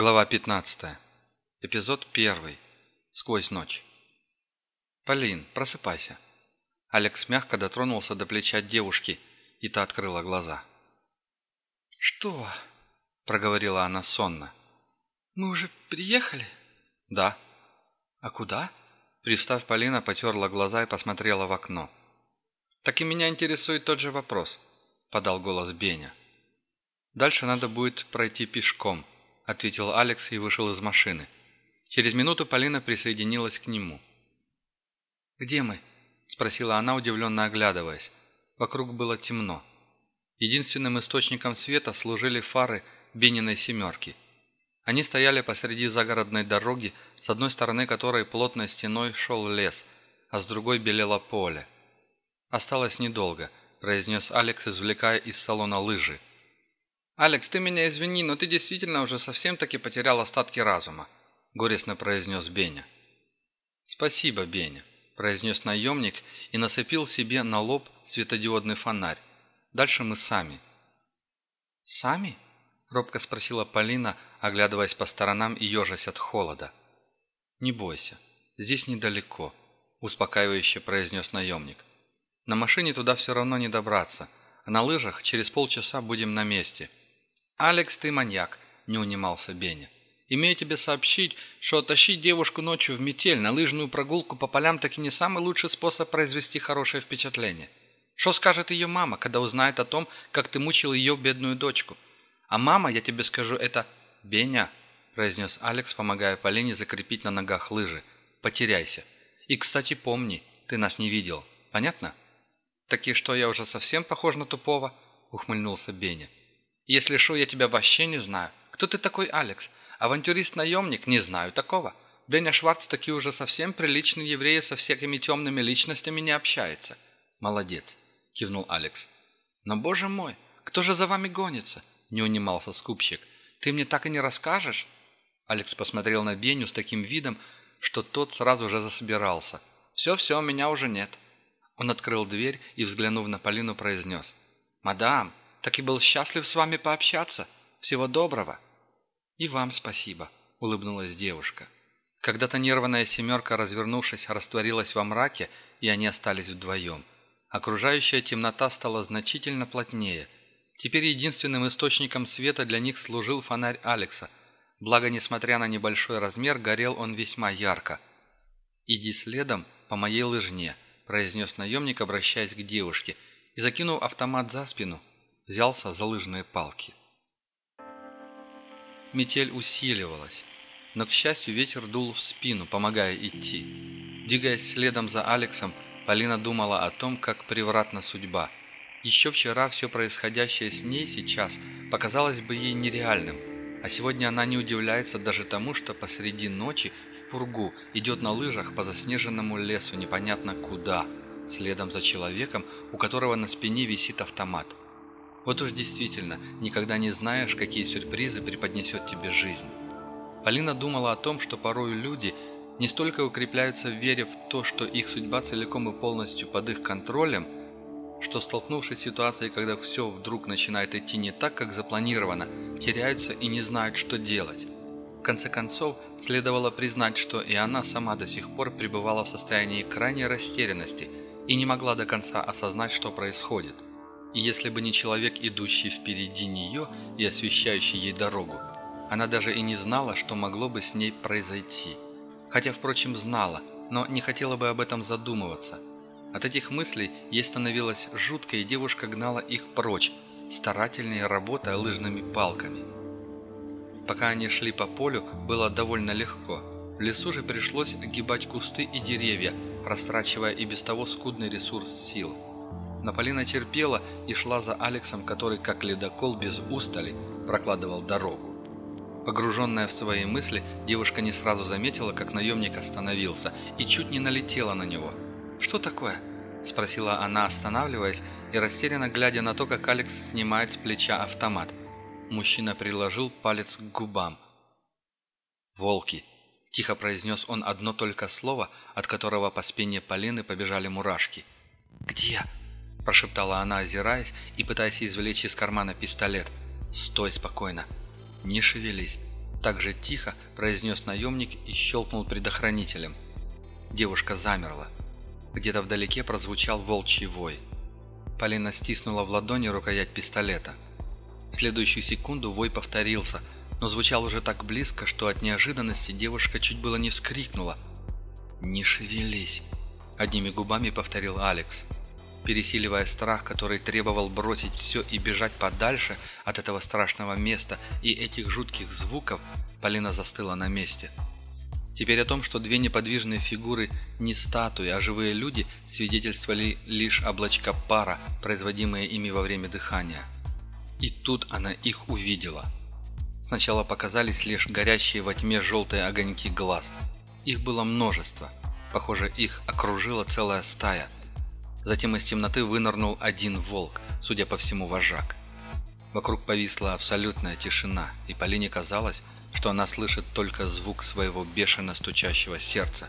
Глава 15. Эпизод 1. Сквозь ночь. «Полин, просыпайся». Алекс мягко дотронулся до плеча девушки, и та открыла глаза. «Что?» – проговорила она сонно. «Мы уже приехали?» «Да». «А куда?» Привстав, Полина потерла глаза и посмотрела в окно. «Так и меня интересует тот же вопрос», – подал голос Беня. «Дальше надо будет пройти пешком», – ответил Алекс и вышел из машины. Через минуту Полина присоединилась к нему. «Где мы?» – спросила она, удивленно оглядываясь. Вокруг было темно. Единственным источником света служили фары Бениной «семерки». Они стояли посреди загородной дороги, с одной стороны которой плотной стеной шел лес, а с другой белело поле. «Осталось недолго», – произнес Алекс, извлекая из салона лыжи. «Алекс, ты меня извини, но ты действительно уже совсем-таки потерял остатки разума», – горестно произнес Беня. «Спасибо, Беня», – произнес наемник и насыпил себе на лоб светодиодный фонарь. «Дальше мы сами». «Сами?» – робко спросила Полина, оглядываясь по сторонам и ежась от холода. «Не бойся, здесь недалеко», – успокаивающе произнес наемник. «На машине туда все равно не добраться, а на лыжах через полчаса будем на месте». «Алекс, ты маньяк», – не унимался Беня. «Имею тебе сообщить, что тащить девушку ночью в метель на лыжную прогулку по полям таки не самый лучший способ произвести хорошее впечатление. Что скажет ее мама, когда узнает о том, как ты мучил ее бедную дочку? А мама, я тебе скажу, это Беня», – произнес Алекс, помогая Полине закрепить на ногах лыжи. «Потеряйся. И, кстати, помни, ты нас не видел. Понятно?» «Так и что, я уже совсем похож на тупого?» – ухмыльнулся Беня. Если что, я тебя вообще не знаю. Кто ты такой, Алекс? Авантюрист-наемник? Не знаю такого. Беня Шварц таки уже совсем приличный еврей со всякими темными личностями не общается. Молодец, кивнул Алекс. Но, боже мой, кто же за вами гонится? Не унимался скупщик. Ты мне так и не расскажешь? Алекс посмотрел на Беню с таким видом, что тот сразу же засобирался. «Все-все, меня уже нет». Он открыл дверь и, взглянув на Полину, произнес. «Мадам, так и был счастлив с вами пообщаться. Всего доброго». «И вам спасибо», — улыбнулась девушка. Когда-то нервная семерка, развернувшись, растворилась во мраке, и они остались вдвоем. Окружающая темнота стала значительно плотнее. Теперь единственным источником света для них служил фонарь Алекса. Благо, несмотря на небольшой размер, горел он весьма ярко. «Иди следом по моей лыжне», — произнес наемник, обращаясь к девушке, и, закинув автомат за спину, взялся за лыжные палки. Метель усиливалась, но, к счастью, ветер дул в спину, помогая идти. Двигаясь следом за Алексом, Полина думала о том, как превратна судьба. Еще вчера все происходящее с ней сейчас показалось бы ей нереальным, а сегодня она не удивляется даже тому, что посреди ночи в пургу идет на лыжах по заснеженному лесу непонятно куда, следом за человеком, у которого на спине висит автомат – вот уж действительно, никогда не знаешь, какие сюрпризы преподнесет тебе жизнь. Полина думала о том, что порой люди не столько укрепляются в вере в то, что их судьба целиком и полностью под их контролем, что, столкнувшись с ситуацией, когда все вдруг начинает идти не так, как запланировано, теряются и не знают, что делать. В конце концов, следовало признать, что и она сама до сих пор пребывала в состоянии крайней растерянности и не могла до конца осознать, что происходит. И если бы не человек, идущий впереди нее и освещающий ей дорогу, она даже и не знала, что могло бы с ней произойти. Хотя, впрочем, знала, но не хотела бы об этом задумываться. От этих мыслей ей становилось жутко, и девушка гнала их прочь, старательнее работая лыжными палками. Пока они шли по полю, было довольно легко. В лесу же пришлось огибать кусты и деревья, растрачивая и без того скудный ресурс сил. Но Полина терпела и шла за Алексом, который, как ледокол без устали, прокладывал дорогу. Погруженная в свои мысли, девушка не сразу заметила, как наемник остановился, и чуть не налетела на него. «Что такое?» – спросила она, останавливаясь и растерянно глядя на то, как Алекс снимает с плеча автомат. Мужчина приложил палец к губам. «Волки!» – тихо произнес он одно только слово, от которого по спине Полины побежали мурашки. «Где?» Прошептала она, озираясь и пытаясь извлечь из кармана пистолет. «Стой спокойно. Не шевелись. Также тихо произнес наемник и щелкнул предохранителем. Девушка замерла. Где-то вдалеке прозвучал волчий вой. Полина стиснула в ладони рукоять пистолета. В следующую секунду вой повторился, но звучал уже так близко, что от неожиданности девушка чуть было не вскрикнула. «Не шевелись!» – одними губами повторил Алекс. Пересиливая страх, который требовал бросить все и бежать подальше от этого страшного места и этих жутких звуков, Полина застыла на месте. Теперь о том, что две неподвижные фигуры не статуи, а живые люди, свидетельствовали лишь облачка пара, производимые ими во время дыхания. И тут она их увидела. Сначала показались лишь горящие во тьме желтые огоньки глаз. Их было множество. Похоже, их окружила целая стая – Затем из темноты вынырнул один волк, судя по всему, вожак. Вокруг повисла абсолютная тишина, и Полине казалось, что она слышит только звук своего бешено стучащего сердца.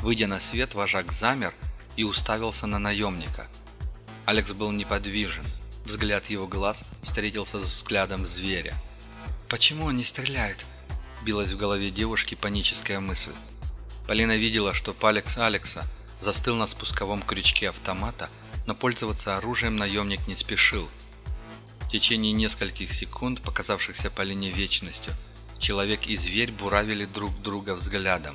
Выйдя на свет, вожак замер и уставился на наемника. Алекс был неподвижен. Взгляд его глаз встретился с взглядом зверя. «Почему он не стреляет?» – билась в голове девушки паническая мысль. Полина видела, что палец Алекса – застыл на спусковом крючке автомата, но пользоваться оружием наемник не спешил. В течение нескольких секунд, показавшихся по вечностью, человек и зверь буравили друг друга взглядом.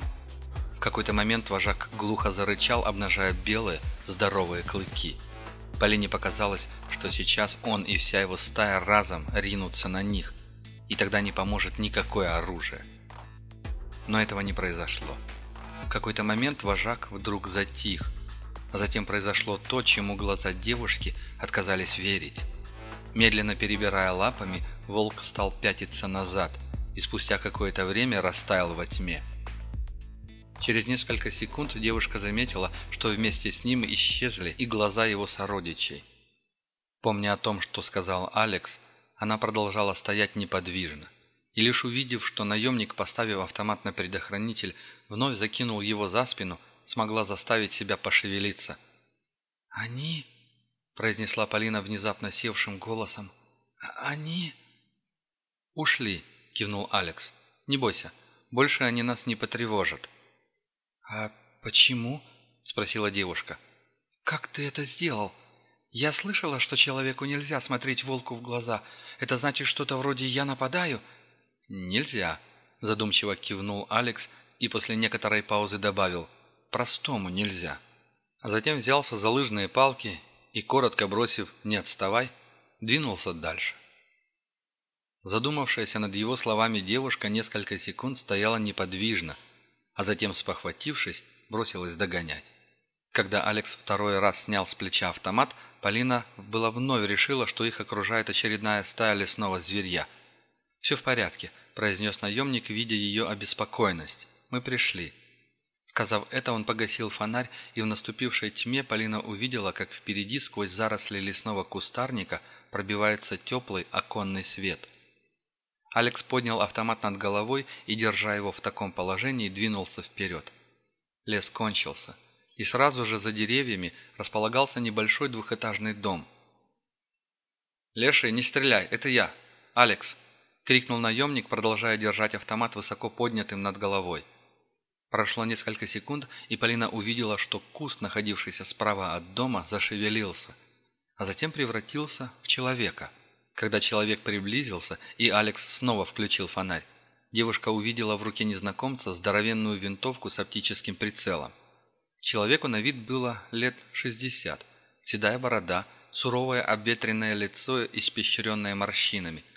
В какой-то момент вожак глухо зарычал, обнажая белые, здоровые клыки. Полине показалось, что сейчас он и вся его стая разом ринутся на них, и тогда не поможет никакое оружие. Но этого не произошло. Какой-то момент вожак вдруг затих, а затем произошло то, чему глаза девушки отказались верить. Медленно перебирая лапами, волк стал пятиться назад и спустя какое-то время растаял во тьме. Через несколько секунд девушка заметила, что вместе с ним исчезли и глаза его сородичей. Помня о том, что сказал Алекс, она продолжала стоять неподвижно и лишь увидев, что наемник, поставив автомат на предохранитель, вновь закинул его за спину, смогла заставить себя пошевелиться. «Они?» – произнесла Полина внезапно севшим голосом. «А «Они?» «Ушли», – кивнул Алекс. «Не бойся, больше они нас не потревожат». «А почему?» – спросила девушка. «Как ты это сделал? Я слышала, что человеку нельзя смотреть волку в глаза. Это значит что-то вроде «я нападаю»?» «Нельзя», – задумчиво кивнул Алекс и после некоторой паузы добавил «простому нельзя». А затем взялся за лыжные палки и, коротко бросив «не отставай», двинулся дальше. Задумавшаяся над его словами девушка несколько секунд стояла неподвижно, а затем, спохватившись, бросилась догонять. Когда Алекс второй раз снял с плеча автомат, Полина была вновь решила, что их окружает очередная стая лесного зверья. «Все в порядке», – произнес наемник, видя ее обеспокоенность. «Мы пришли». Сказав это, он погасил фонарь, и в наступившей тьме Полина увидела, как впереди сквозь заросли лесного кустарника пробивается теплый оконный свет. Алекс поднял автомат над головой и, держа его в таком положении, двинулся вперед. Лес кончился, и сразу же за деревьями располагался небольшой двухэтажный дом. «Леший, не стреляй, это я, Алекс!» — крикнул наемник, продолжая держать автомат высоко поднятым над головой. Прошло несколько секунд, и Полина увидела, что куст, находившийся справа от дома, зашевелился, а затем превратился в человека. Когда человек приблизился, и Алекс снова включил фонарь, девушка увидела в руке незнакомца здоровенную винтовку с оптическим прицелом. Человеку на вид было лет 60, седая борода, суровое обветренное лицо, испещренное морщинами –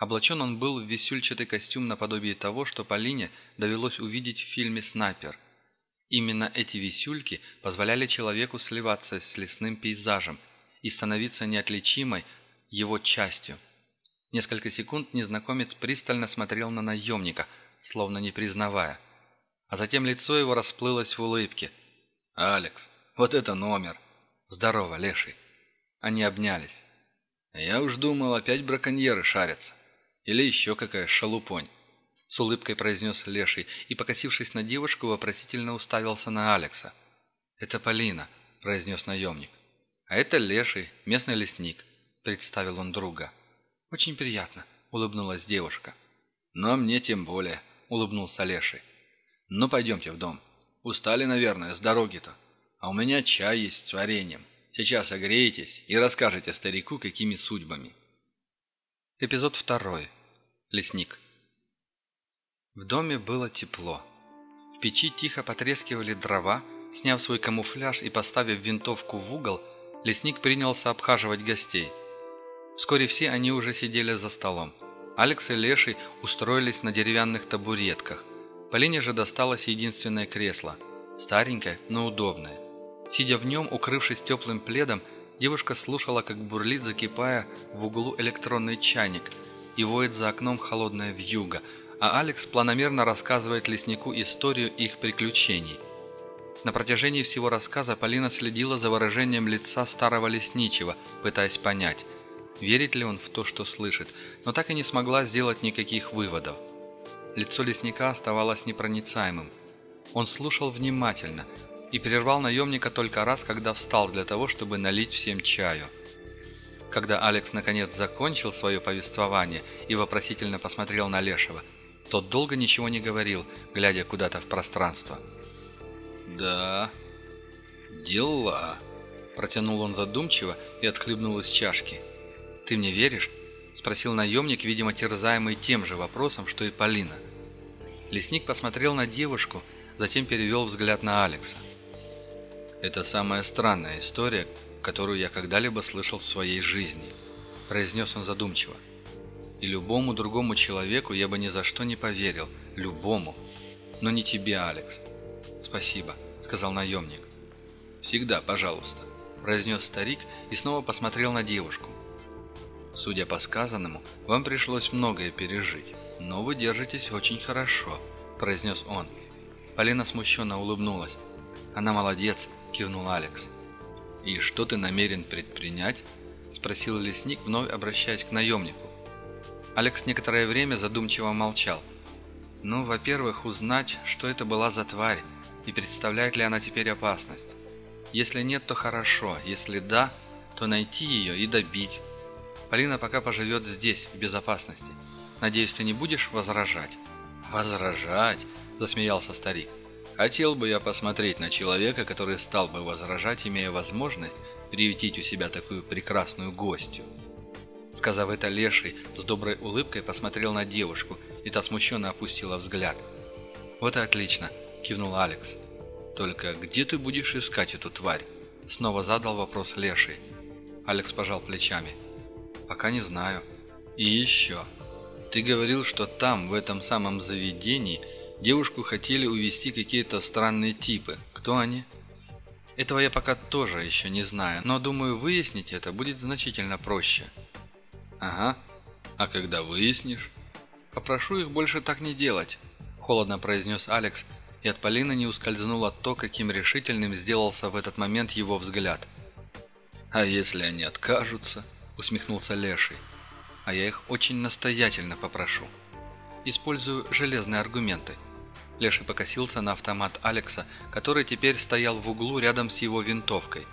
Облачен он был в висюльчатый костюм наподобие того, что Полине довелось увидеть в фильме «Снайпер». Именно эти висюльки позволяли человеку сливаться с лесным пейзажем и становиться неотличимой его частью. Несколько секунд незнакомец пристально смотрел на наемника, словно не признавая. А затем лицо его расплылось в улыбке. «Алекс, вот это номер!» «Здорово, леший!» Они обнялись. «Я уж думал, опять браконьеры шарятся». Или еще какая шалупонь?» С улыбкой произнес Леший и, покосившись на девушку, вопросительно уставился на Алекса. «Это Полина», – произнес наемник. «А это Леший, местный лесник», – представил он друга. «Очень приятно», – улыбнулась девушка. «Но мне тем более», — улыбнулся Леший. «Ну, пойдемте в дом. Устали, наверное, с дороги-то. А у меня чай есть с вареньем. Сейчас согреетесь и расскажете старику, какими судьбами». Эпизод второй. Лесник. В доме было тепло. В печи тихо потрескивали дрова, сняв свой камуфляж и поставив винтовку в угол, лесник принялся обхаживать гостей. Вскоре все они уже сидели за столом. Алекс и Леший устроились на деревянных табуретках. Полине же досталось единственное кресло. Старенькое, но удобное. Сидя в нем, укрывшись теплым пледом, девушка слушала, как бурлит, закипая в углу электронный чайник, и воет за окном холодная вьюга, а Алекс планомерно рассказывает леснику историю их приключений. На протяжении всего рассказа Полина следила за выражением лица старого лесничего, пытаясь понять, верит ли он в то, что слышит, но так и не смогла сделать никаких выводов. Лицо лесника оставалось непроницаемым. Он слушал внимательно и прервал наемника только раз, когда встал для того, чтобы налить всем чаю. Когда Алекс наконец закончил свое повествование и вопросительно посмотрел на Лешего, тот долго ничего не говорил, глядя куда-то в пространство. «Да, дела», – протянул он задумчиво и отхлебнул из чашки. «Ты мне веришь?» – спросил наемник, видимо, терзаемый тем же вопросом, что и Полина. Лесник посмотрел на девушку, затем перевел взгляд на Алекса. «Это самая странная история, которую я когда-либо слышал в своей жизни», – произнес он задумчиво. «И любому другому человеку я бы ни за что не поверил. Любому. Но не тебе, Алекс». «Спасибо», – сказал наемник. «Всегда, пожалуйста», – произнес старик и снова посмотрел на девушку. Судя по сказанному, вам пришлось многое пережить, но вы держитесь очень хорошо», – произнес он. Полина смущенно улыбнулась. «Она молодец», – кивнул Алекс. «И что ты намерен предпринять?» – спросил лесник, вновь обращаясь к наемнику. Алекс некоторое время задумчиво молчал. «Ну, во-первых, узнать, что это была за тварь, и представляет ли она теперь опасность. Если нет, то хорошо, если да, то найти ее и добить. Полина пока поживет здесь, в безопасности. Надеюсь, ты не будешь возражать?» «Возражать?» – засмеялся старик. «Хотел бы я посмотреть на человека, который стал бы возражать, имея возможность приютить у себя такую прекрасную гостью». Сказав это, Леший с доброй улыбкой посмотрел на девушку, и та смущенно опустила взгляд. «Вот и отлично», – кивнул Алекс. «Только где ты будешь искать эту тварь?» Снова задал вопрос Леший. Алекс пожал плечами. Пока не знаю. И еще. Ты говорил, что там, в этом самом заведении, девушку хотели увести какие-то странные типы. Кто они? Этого я пока тоже еще не знаю, но думаю, выяснить это будет значительно проще. Ага. А когда выяснишь? Попрошу их больше так не делать, холодно произнес Алекс, и от Полины не ускользнуло то, каким решительным сделался в этот момент его взгляд. А если они откажутся? усмехнулся Леший. «А я их очень настоятельно попрошу. Использую железные аргументы». Леший покосился на автомат Алекса, который теперь стоял в углу рядом с его винтовкой.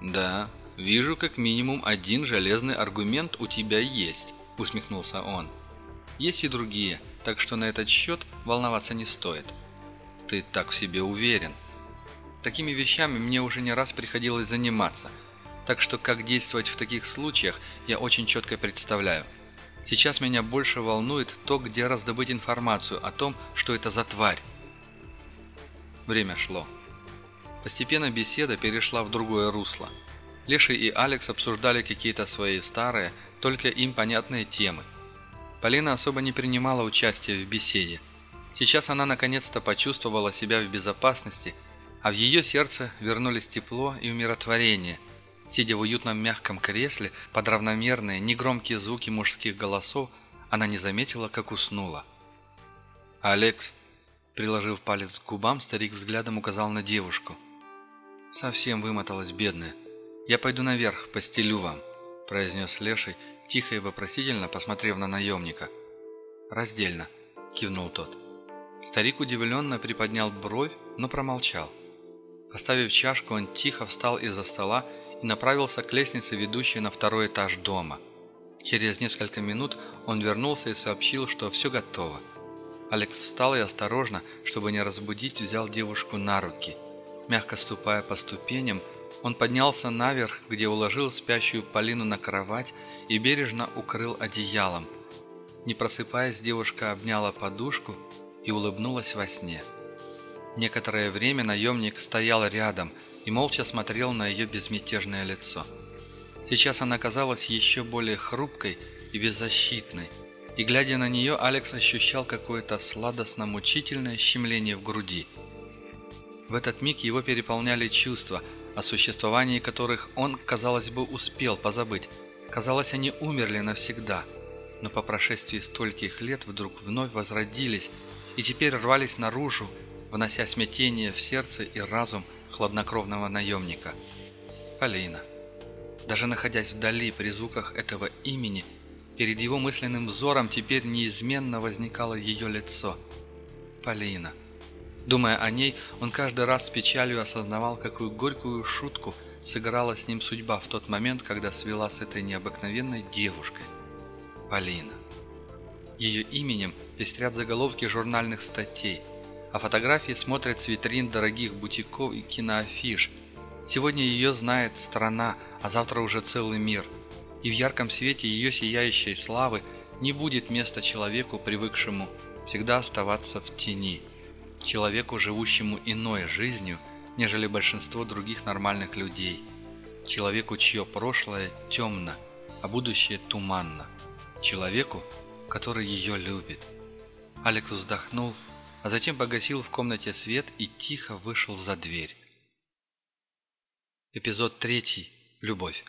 «Да, вижу как минимум один железный аргумент у тебя есть», — усмехнулся он. «Есть и другие, так что на этот счет волноваться не стоит». «Ты так в себе уверен?» «Такими вещами мне уже не раз приходилось заниматься», так что как действовать в таких случаях, я очень четко представляю. Сейчас меня больше волнует то, где раздобыть информацию о том, что это за тварь. Время шло. Постепенно беседа перешла в другое русло. Леший и Алекс обсуждали какие-то свои старые, только им понятные темы. Полина особо не принимала участия в беседе. Сейчас она наконец-то почувствовала себя в безопасности, а в ее сердце вернулись тепло и умиротворение – Сидя в уютном мягком кресле, под равномерные, негромкие звуки мужских голосов, она не заметила, как уснула. «Алекс», приложив палец к губам, старик взглядом указал на девушку. «Совсем вымоталась, бедная. Я пойду наверх, постелю вам», – произнес Леший, тихо и вопросительно посмотрев на наемника. «Раздельно», – кивнул тот. Старик удивленно приподнял бровь, но промолчал. Поставив чашку, он тихо встал из-за стола и направился к лестнице, ведущей на второй этаж дома. Через несколько минут он вернулся и сообщил, что все готово. Алекс встал и осторожно, чтобы не разбудить, взял девушку на руки. Мягко ступая по ступеням, он поднялся наверх, где уложил спящую Полину на кровать и бережно укрыл одеялом. Не просыпаясь, девушка обняла подушку и улыбнулась во сне. Некоторое время наемник стоял рядом и молча смотрел на ее безмятежное лицо. Сейчас она казалась еще более хрупкой и беззащитной, и, глядя на нее, Алекс ощущал какое-то сладостно-мучительное щемление в груди. В этот миг его переполняли чувства, о существовании которых он, казалось бы, успел позабыть. Казалось, они умерли навсегда, но по прошествии стольких лет вдруг вновь возродились и теперь рвались наружу, внося смятение в сердце и разум хладнокровного наемника. Полина. Даже находясь вдали при звуках этого имени, перед его мысленным взором теперь неизменно возникало ее лицо. Полина. Думая о ней, он каждый раз с печалью осознавал, какую горькую шутку сыграла с ним судьба в тот момент, когда свела с этой необыкновенной девушкой. Полина. Ее именем пестрят заголовки журнальных статей, а фотографии смотрят с витрин дорогих бутиков и киноафиш. Сегодня ее знает страна, а завтра уже целый мир. И в ярком свете ее сияющей славы не будет места человеку, привыкшему всегда оставаться в тени. Человеку, живущему иной жизнью, нежели большинство других нормальных людей. Человеку, чье прошлое темно, а будущее туманно. Человеку, который ее любит. Алекс вздохнул, а затем погасил в комнате свет и тихо вышел за дверь. Эпизод третий. Любовь.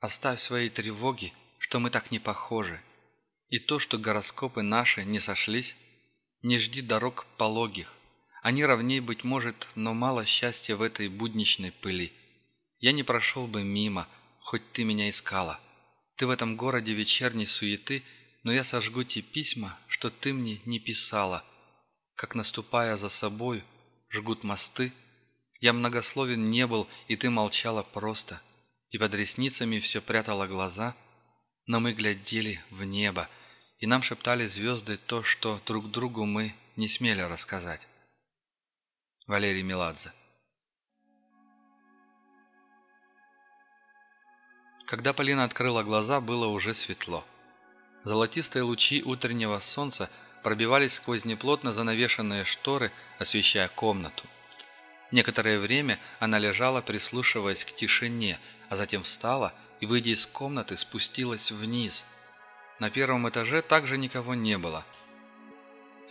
Оставь свои тревоги, что мы так не похожи, и то, что гороскопы наши не сошлись, не жди дорог пологих. Они ровней, быть может, но мало счастья в этой будничной пыли. Я не прошел бы мимо, хоть ты меня искала. Ты в этом городе вечерней суеты, но я сожгу те письма, что ты мне не писала. Как наступая за собой, жгут мосты. Я многословен не был, и ты молчала просто. И под ресницами все прятала глаза. Но мы глядели в небо, и нам шептали звезды то, что друг другу мы не смели рассказать. Валерий Меладзе Когда Полина открыла глаза, было уже светло. Золотистые лучи утреннего солнца пробивались сквозь неплотно занавешенные шторы, освещая комнату. Некоторое время она лежала, прислушиваясь к тишине, а затем встала и, выйдя из комнаты, спустилась вниз – на первом этаже также никого не было.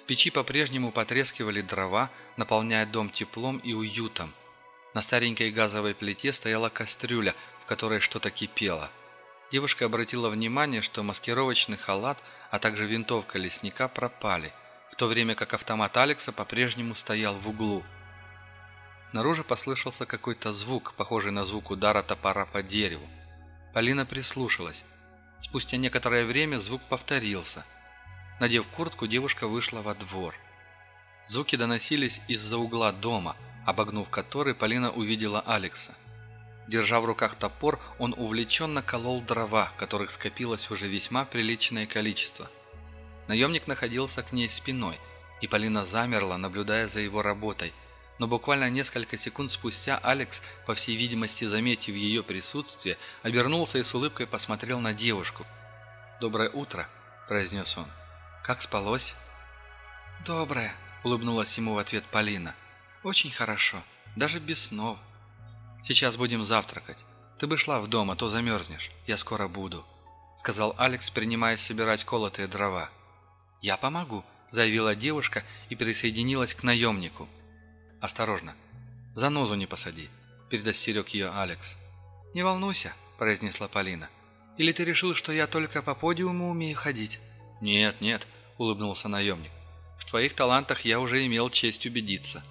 В печи по-прежнему потрескивали дрова, наполняя дом теплом и уютом. На старенькой газовой плите стояла кастрюля, в которой что-то кипело. Девушка обратила внимание, что маскировочный халат, а также винтовка лесника пропали, в то время как автомат Алекса по-прежнему стоял в углу. Снаружи послышался какой-то звук, похожий на звук удара топора по дереву. Полина прислушалась. Спустя некоторое время звук повторился. Надев куртку, девушка вышла во двор. Звуки доносились из-за угла дома, обогнув который Полина увидела Алекса. Держа в руках топор, он увлеченно колол дрова, которых скопилось уже весьма приличное количество. Наемник находился к ней спиной, и Полина замерла, наблюдая за его работой – но буквально несколько секунд спустя Алекс, по всей видимости заметив ее присутствие, обернулся и с улыбкой посмотрел на девушку. «Доброе утро», – произнес он. «Как спалось?» «Доброе», – улыбнулась ему в ответ Полина. «Очень хорошо, даже без снов. Сейчас будем завтракать. Ты бы шла в дом, а то замерзнешь. Я скоро буду», – сказал Алекс, принимаясь собирать колотые дрова. «Я помогу», – заявила девушка и присоединилась к наемнику. «Осторожно! За нозу не посади!» – предостерег ее Алекс. «Не волнуйся», – произнесла Полина. «Или ты решил, что я только по подиуму умею ходить?» «Нет, нет», – улыбнулся наемник. «В твоих талантах я уже имел честь убедиться».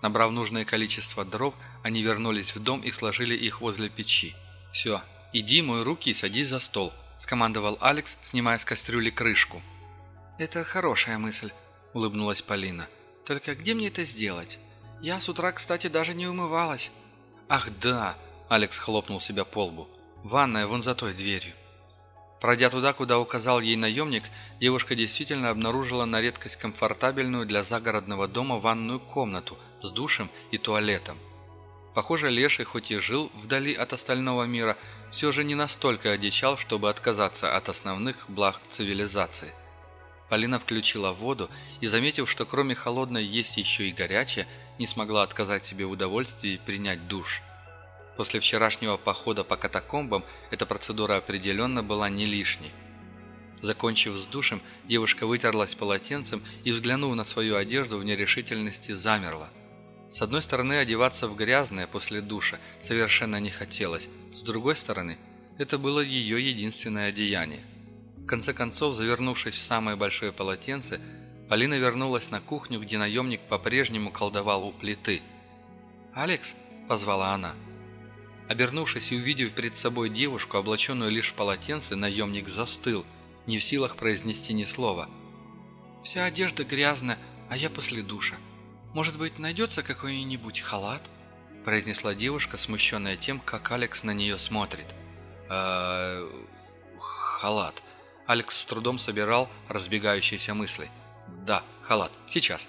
Набрав нужное количество дров, они вернулись в дом и сложили их возле печи. «Все, иди, мой руки и садись за стол», – скомандовал Алекс, снимая с кастрюли крышку. «Это хорошая мысль», – улыбнулась Полина. «Только где мне это сделать?» Я с утра, кстати, даже не умывалась». «Ах да!» – Алекс хлопнул себя по лбу. Ванная вон за той дверью». Пройдя туда, куда указал ей наемник, девушка действительно обнаружила на редкость комфортабельную для загородного дома ванную комнату с душем и туалетом. Похоже, Леший, хоть и жил вдали от остального мира, все же не настолько одичал, чтобы отказаться от основных благ цивилизации. Полина включила воду и, заметив, что кроме холодной есть еще и горячая, не смогла отказать себе в удовольствии принять душ. После вчерашнего похода по катакомбам эта процедура определенно была не лишней. Закончив с душем, девушка вытерлась полотенцем и, взглянув на свою одежду в нерешительности, замерла. С одной стороны, одеваться в грязное после душа совершенно не хотелось, с другой стороны, это было ее единственное одеяние. В конце концов, завернувшись в самое большое полотенце, Полина вернулась на кухню, где наемник по-прежнему колдовал у плиты. «Алекс?» – позвала она. Обернувшись и увидев перед собой девушку, облаченную лишь в полотенце, наемник застыл, не в силах произнести ни слова. «Вся одежда грязная, а я после душа. Может быть, найдется какой-нибудь халат?» произнесла девушка, смущенная тем, как Алекс на нее смотрит. «Э халат». Алекс с трудом собирал разбегающиеся мысли. «Да, халат. Сейчас».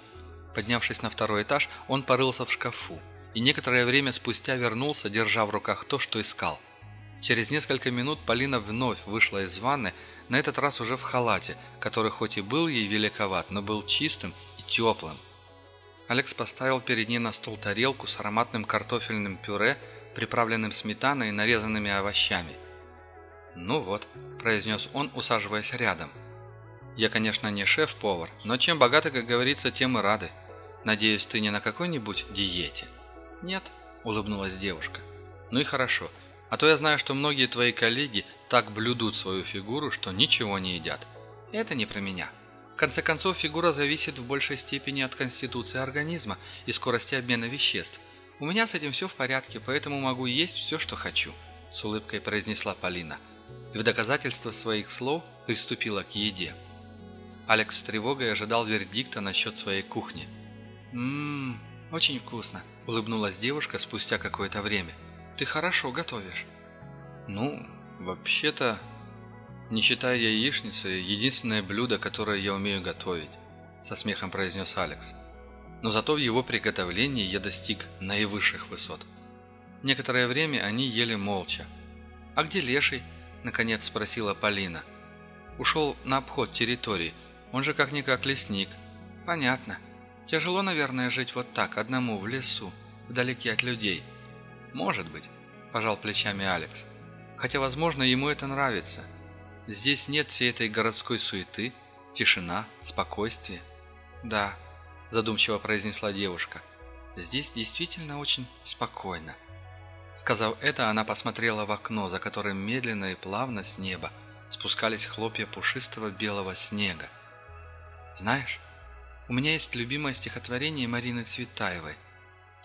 Поднявшись на второй этаж, он порылся в шкафу и некоторое время спустя вернулся, держа в руках то, что искал. Через несколько минут Полина вновь вышла из ванны, на этот раз уже в халате, который хоть и был ей великоват, но был чистым и теплым. Алекс поставил перед ней на стол тарелку с ароматным картофельным пюре, приправленным сметаной и нарезанными овощами. «Ну вот», – произнес он, усаживаясь рядом. «Я, конечно, не шеф-повар, но чем богаты, как говорится, тем и рады. Надеюсь, ты не на какой-нибудь диете?» «Нет», – улыбнулась девушка. «Ну и хорошо, а то я знаю, что многие твои коллеги так блюдут свою фигуру, что ничего не едят. Это не про меня». В конце концов, фигура зависит в большей степени от конституции организма и скорости обмена веществ. У меня с этим все в порядке, поэтому могу есть все, что хочу», – с улыбкой произнесла Полина. И в доказательство своих слов приступила к еде. Алекс с тревогой ожидал вердикта насчет своей кухни. «Ммм, очень вкусно», – улыбнулась девушка спустя какое-то время. «Ты хорошо готовишь». «Ну, вообще-то...» «Не считая яичницы, единственное блюдо, которое я умею готовить», – со смехом произнес Алекс. Но зато в его приготовлении я достиг наивысших высот. Некоторое время они ели молча. «А где Леший?» – наконец спросила Полина. «Ушел на обход территории. Он же как-никак лесник». «Понятно. Тяжело, наверное, жить вот так, одному, в лесу, вдалеке от людей». «Может быть», – пожал плечами Алекс. «Хотя, возможно, ему это нравится». Здесь нет всей этой городской суеты, тишина, спокойствие. Да, задумчиво произнесла девушка. Здесь действительно очень спокойно. Сказав это, она посмотрела в окно, за которым медленно и плавно с неба спускались хлопья пушистого белого снега. «Знаешь, у меня есть любимое стихотворение Марины Цветаевой»,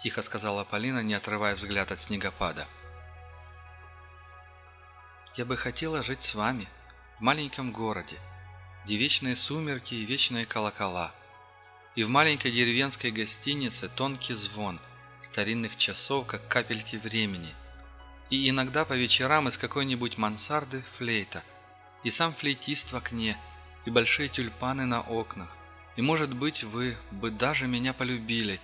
тихо сказала Полина, не отрывая взгляд от снегопада. «Я бы хотела жить с вами», в маленьком городе, где вечные сумерки и вечные колокола, и в маленькой деревенской гостинице тонкий звон старинных часов, как капельки времени, и иногда по вечерам из какой-нибудь мансарды флейта, и сам флейтист в окне, и большие тюльпаны на окнах, и, может быть, вы бы даже меня полюбили,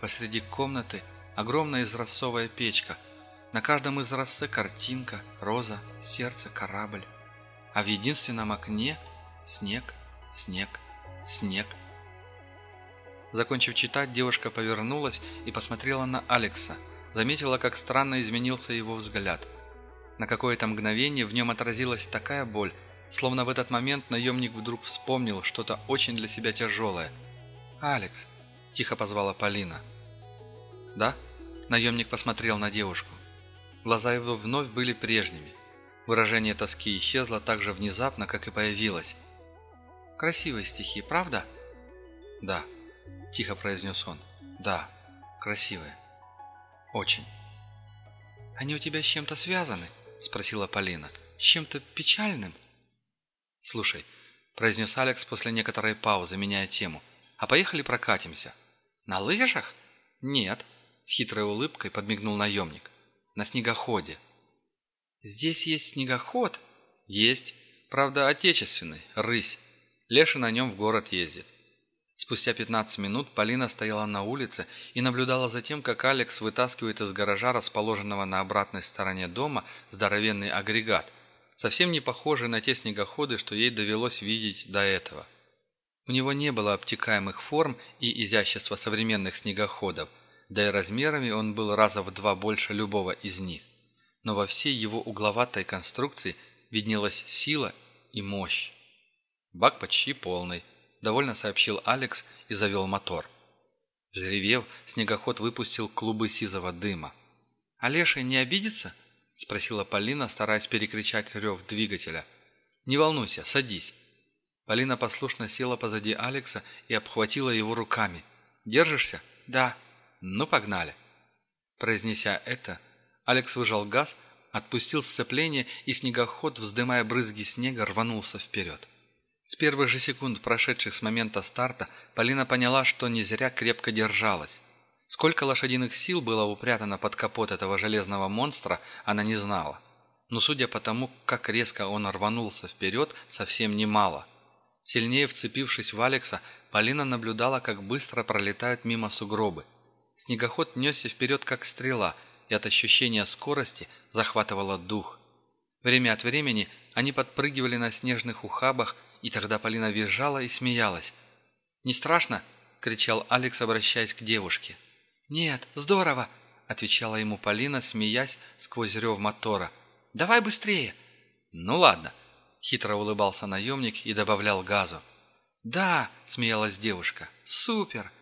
посреди комнаты огромная израсцовая печка, на каждом изразце картинка, роза, сердце, корабль а в единственном окне снег, снег, снег. Закончив читать, девушка повернулась и посмотрела на Алекса, заметила, как странно изменился его взгляд. На какое-то мгновение в нем отразилась такая боль, словно в этот момент наемник вдруг вспомнил что-то очень для себя тяжелое. «Алекс», – тихо позвала Полина. «Да?» – наемник посмотрел на девушку. Глаза его вновь были прежними. Выражение тоски исчезло так же внезапно, как и появилось. «Красивые стихи, правда?» «Да», – тихо произнес он. «Да, красивые. Очень». «Они у тебя с чем-то связаны?» – спросила Полина. «С чем-то печальным?» «Слушай», – произнес Алекс после некоторой паузы, меняя тему. «А поехали прокатимся». «На лыжах?» «Нет», – с хитрой улыбкой подмигнул наемник. «На снегоходе». «Здесь есть снегоход?» «Есть. Правда, отечественный. Рысь. Леша на нем в город ездит». Спустя 15 минут Полина стояла на улице и наблюдала за тем, как Алекс вытаскивает из гаража, расположенного на обратной стороне дома, здоровенный агрегат, совсем не похожий на те снегоходы, что ей довелось видеть до этого. У него не было обтекаемых форм и изящества современных снегоходов, да и размерами он был раза в два больше любого из них. Но во всей его угловатой конструкции виднелась сила и мощь. Бак почти полный, довольно сообщил Алекс и завел мотор. Взревев, снегоход выпустил клубы сизого дыма. «Олеша не обидится?» – спросила Полина, стараясь перекричать рев двигателя. «Не волнуйся, садись». Полина послушно села позади Алекса и обхватила его руками. «Держишься?» «Да». «Ну, погнали». Произнеся это, Алекс выжал газ, отпустил сцепление, и снегоход, вздымая брызги снега, рванулся вперед. С первых же секунд, прошедших с момента старта, Полина поняла, что не зря крепко держалась. Сколько лошадиных сил было упрятано под капот этого железного монстра, она не знала. Но судя по тому, как резко он рванулся вперед, совсем немало. Сильнее вцепившись в Алекса, Полина наблюдала, как быстро пролетают мимо сугробы. Снегоход несся вперед, как стрела, и от ощущения скорости захватывало дух. Время от времени они подпрыгивали на снежных ухабах, и тогда Полина визжала и смеялась. «Не страшно?» — кричал Алекс, обращаясь к девушке. «Нет, здорово!» — отвечала ему Полина, смеясь сквозь рев мотора. «Давай быстрее!» «Ну ладно, Хитро улыбался наемник и добавлял газу. «Да!» – смеялась девушка. «Супер!»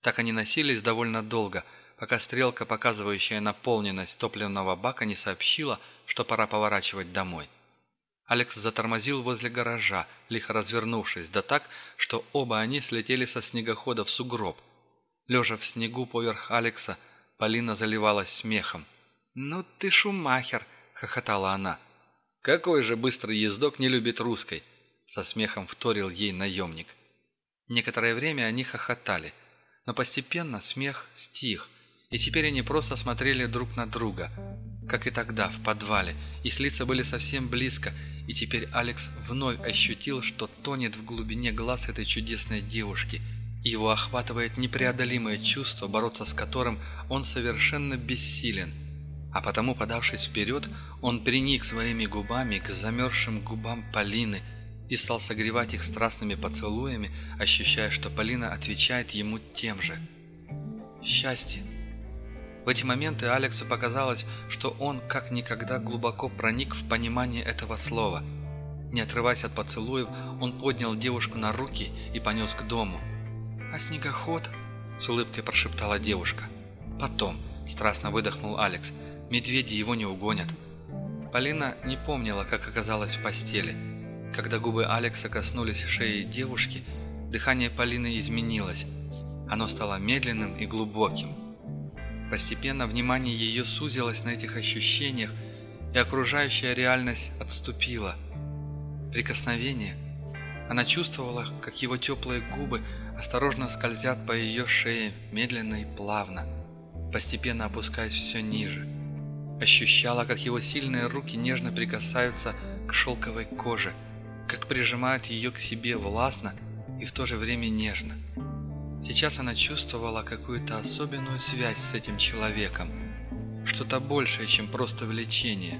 Так они носились довольно долго, пока стрелка, показывающая наполненность топливного бака, не сообщила, что пора поворачивать домой. Алекс затормозил возле гаража, лихо развернувшись, да так, что оба они слетели со снегохода в сугроб. Лежа в снегу поверх Алекса, Полина заливалась смехом. «Ну ты шумахер!» – хохотала она. «Какой же быстрый ездок не любит русской?» Со смехом вторил ей наемник. Некоторое время они хохотали, но постепенно смех стих, и теперь они просто смотрели друг на друга. Как и тогда, в подвале, их лица были совсем близко, и теперь Алекс вновь ощутил, что тонет в глубине глаз этой чудесной девушки, его охватывает непреодолимое чувство, бороться с которым он совершенно бессилен – а потому, подавшись вперед, он приник своими губами к замерзшим губам Полины и стал согревать их страстными поцелуями, ощущая, что Полина отвечает ему тем же. Счастье. В эти моменты Алексу показалось, что он как никогда глубоко проник в понимание этого слова. Не отрываясь от поцелуев, он поднял девушку на руки и понес к дому. «А снегоход?» – с улыбкой прошептала девушка. «Потом», – страстно выдохнул Алекс – Медведи его не угонят. Полина не помнила, как оказалась в постели. Когда губы Алекса коснулись шеи девушки, дыхание Полины изменилось. Оно стало медленным и глубоким. Постепенно внимание ее сузилось на этих ощущениях, и окружающая реальность отступила. Прикосновение. Она чувствовала, как его теплые губы осторожно скользят по ее шее медленно и плавно, постепенно опускаясь все ниже. Ощущала, как его сильные руки нежно прикасаются к шелковой коже, как прижимают ее к себе властно и в то же время нежно. Сейчас она чувствовала какую-то особенную связь с этим человеком, что-то большее, чем просто влечение,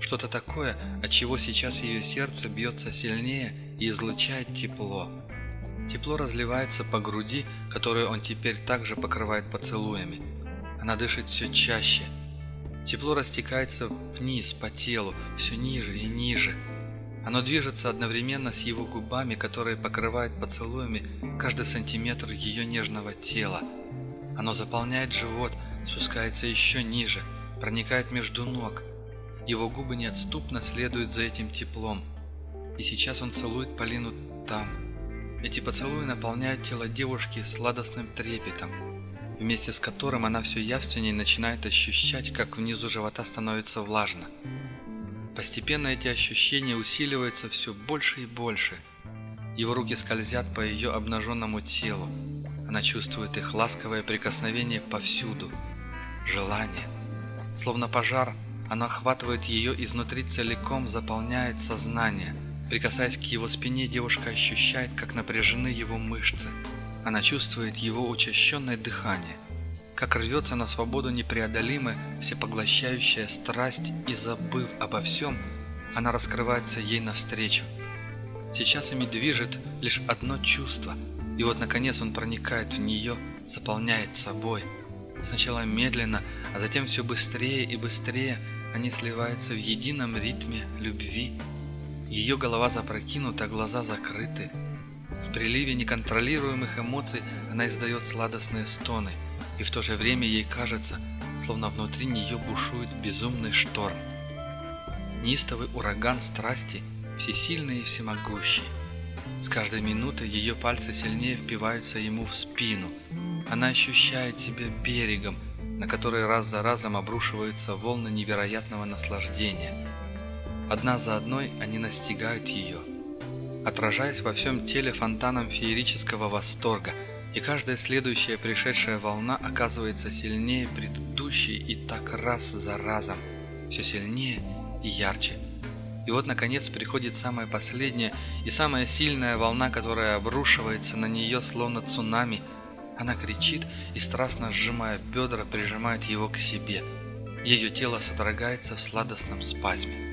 что-то такое, от чего сейчас ее сердце бьется сильнее и излучает тепло. Тепло разливается по груди, которую он теперь также покрывает поцелуями. Она дышит все чаще – Тепло растекается вниз по телу, все ниже и ниже. Оно движется одновременно с его губами, которые покрывают поцелуями каждый сантиметр ее нежного тела. Оно заполняет живот, спускается еще ниже, проникает между ног. Его губы неотступно следуют за этим теплом. И сейчас он целует Полину там. Эти поцелуи наполняют тело девушки сладостным трепетом вместе с которым она все явственнее начинает ощущать, как внизу живота становится влажно. Постепенно эти ощущения усиливаются все больше и больше. Его руки скользят по ее обнаженному телу. Она чувствует их ласковое прикосновение повсюду. Желание. Словно пожар, Оно охватывает ее изнутри целиком, заполняет сознание. Прикасаясь к его спине, девушка ощущает, как напряжены его мышцы. Она чувствует его учащенное дыхание. Как рвется на свободу непреодолимая, всепоглощающая страсть, и забыв обо всем, она раскрывается ей навстречу. Сейчас ими движет лишь одно чувство, и вот наконец он проникает в нее, заполняет собой. Сначала медленно, а затем все быстрее и быстрее – они сливаются в едином ритме любви. Ее голова запрокинута, глаза закрыты. В приливе неконтролируемых эмоций она издает сладостные стоны, и в то же время ей кажется, словно внутри нее бушует безумный шторм. Нистовый ураган страсти, всесильный и всемогущий. С каждой минутой ее пальцы сильнее впиваются ему в спину. Она ощущает себя берегом, на который раз за разом обрушиваются волны невероятного наслаждения. Одна за одной они настигают ее, отражаясь во всем теле фонтаном феерического восторга, и каждая следующая пришедшая волна оказывается сильнее предыдущей и так раз за разом, все сильнее и ярче. И вот, наконец, приходит самая последняя и самая сильная волна, которая обрушивается на нее словно цунами – она кричит и, страстно сжимая бедра, прижимает его к себе. Ее тело содрогается в сладостном спазме.